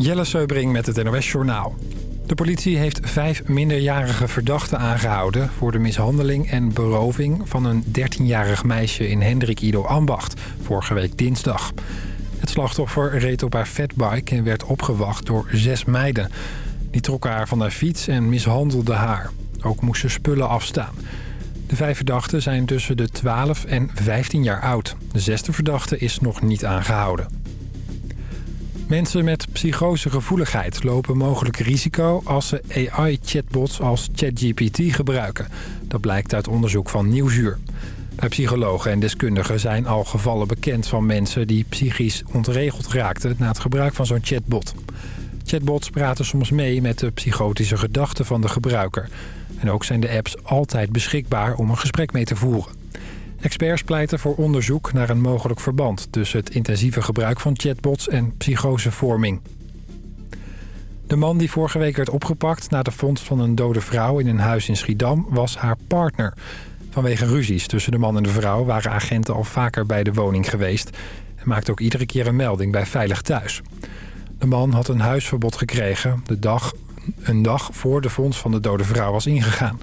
Jelle Seubring met het NOS Journaal. De politie heeft vijf minderjarige verdachten aangehouden... voor de mishandeling en beroving van een 13-jarig meisje in Hendrik Ido Ambacht... vorige week dinsdag. Het slachtoffer reed op haar fatbike en werd opgewacht door zes meiden. Die trokken haar van haar fiets en mishandelden haar. Ook moest ze spullen afstaan. De vijf verdachten zijn tussen de 12 en 15 jaar oud. De zesde verdachte is nog niet aangehouden. Mensen met psychosegevoeligheid lopen mogelijk risico als ze AI-chatbots als ChatGPT gebruiken. Dat blijkt uit onderzoek van Nieuwsuur. Bij psychologen en deskundigen zijn al gevallen bekend van mensen die psychisch ontregeld raakten na het gebruik van zo'n chatbot. Chatbots praten soms mee met de psychotische gedachten van de gebruiker. En ook zijn de apps altijd beschikbaar om een gesprek mee te voeren. Experts pleiten voor onderzoek naar een mogelijk verband... tussen het intensieve gebruik van chatbots en psychosevorming. De man die vorige week werd opgepakt na de vondst van een dode vrouw in een huis in Schiedam... was haar partner. Vanwege ruzies tussen de man en de vrouw waren agenten al vaker bij de woning geweest... en maakte ook iedere keer een melding bij Veilig Thuis. De man had een huisverbod gekregen de dag, een dag voor de vondst van de dode vrouw was ingegaan...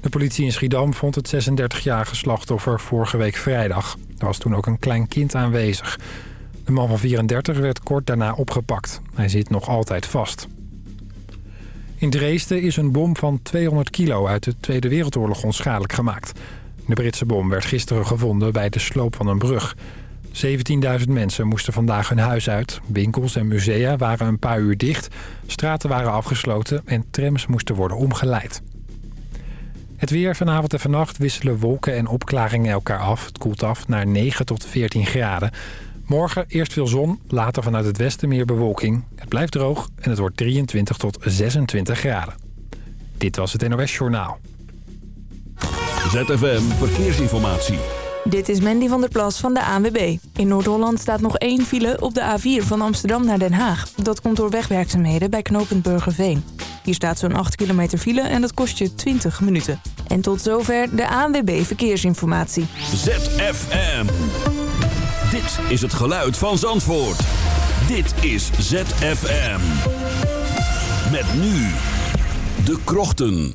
De politie in Schiedam vond het 36-jarige slachtoffer vorige week vrijdag. Er was toen ook een klein kind aanwezig. De man van 34 werd kort daarna opgepakt. Hij zit nog altijd vast. In Dresden is een bom van 200 kilo uit de Tweede Wereldoorlog onschadelijk gemaakt. De Britse bom werd gisteren gevonden bij de sloop van een brug. 17.000 mensen moesten vandaag hun huis uit. Winkels en musea waren een paar uur dicht. Straten waren afgesloten en trams moesten worden omgeleid. Het weer vanavond en vannacht wisselen wolken en opklaringen elkaar af. Het koelt af naar 9 tot 14 graden. Morgen eerst veel zon, later vanuit het westen meer bewolking. Het blijft droog en het wordt 23 tot 26 graden. Dit was het NOS Journaal. ZFM Verkeersinformatie. Dit is Mandy van der Plas van de ANWB. In Noord-Holland staat nog één file op de A4 van Amsterdam naar Den Haag. Dat komt door wegwerkzaamheden bij knooppunt Burgerveen. Hier staat zo'n 8 kilometer file en dat kost je 20 minuten. En tot zover de ANWB Verkeersinformatie. ZFM. Dit is het geluid van Zandvoort. Dit is ZFM. Met nu de krochten.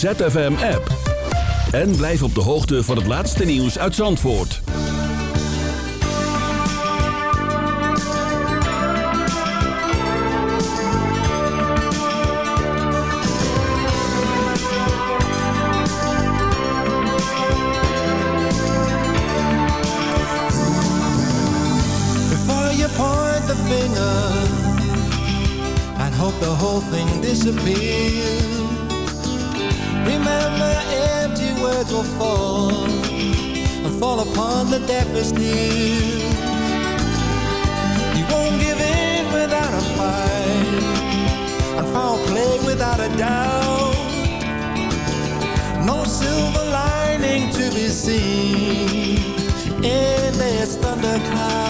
ZFM-app. En blijf op de hoogte van het laatste nieuws uit Zandvoort. Before you point the finger, and hope the whole thing disappears. on the deafest knee. You won't give in without a fight, and foul play without a doubt. No silver lining to be seen in this thundercloud.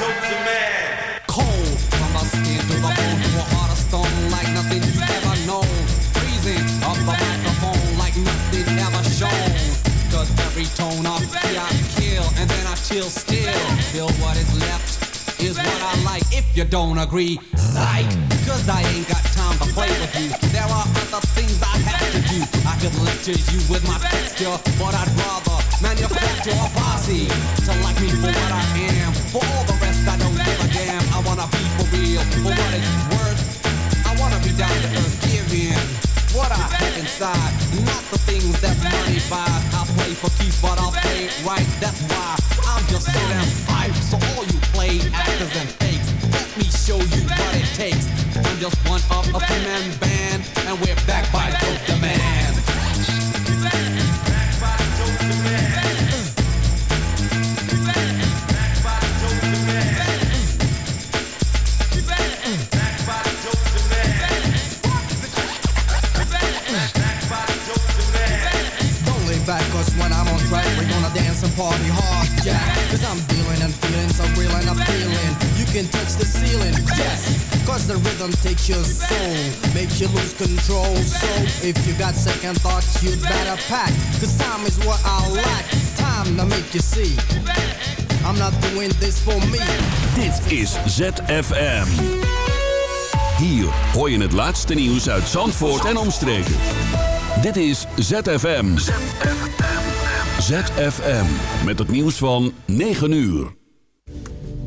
Dope Man. Cold from my skin to the bone to a heart of stone like nothing you've ever known. Freezing up the microphone like nothing ever shown. Cause every tone I feel I kill and then I chill still. Feel what is left is what I like if you don't agree. Psych, cause I ain't got time to play with you. There are other things I have to do. I could lecture you with my texture, but I'd rather manufacture a posse to like me for what I am. For all the rest, real, for what it's worth. I wanna be down to earth, give in. What I have inside, not the things that money buys. I play for keeps, but I'll play it right. That's why I'm just so damn hype. So all you play actors and fakes, let me show you what it takes. I'm just one of a three-man band, and we're back by Dope Cause the rhythm takes your soul, makes you lose control. So if you got second thoughts, you'd better pack. Cause time is what I lack. Time to make you see. I'm not doing this for me. Dit is ZFM. Hier hoor je het laatste nieuws uit Zandvoort en omstreken. Dit is ZFM. ZFM. Met het nieuws van 9 uur.